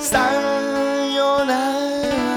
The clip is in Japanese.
ささよなら。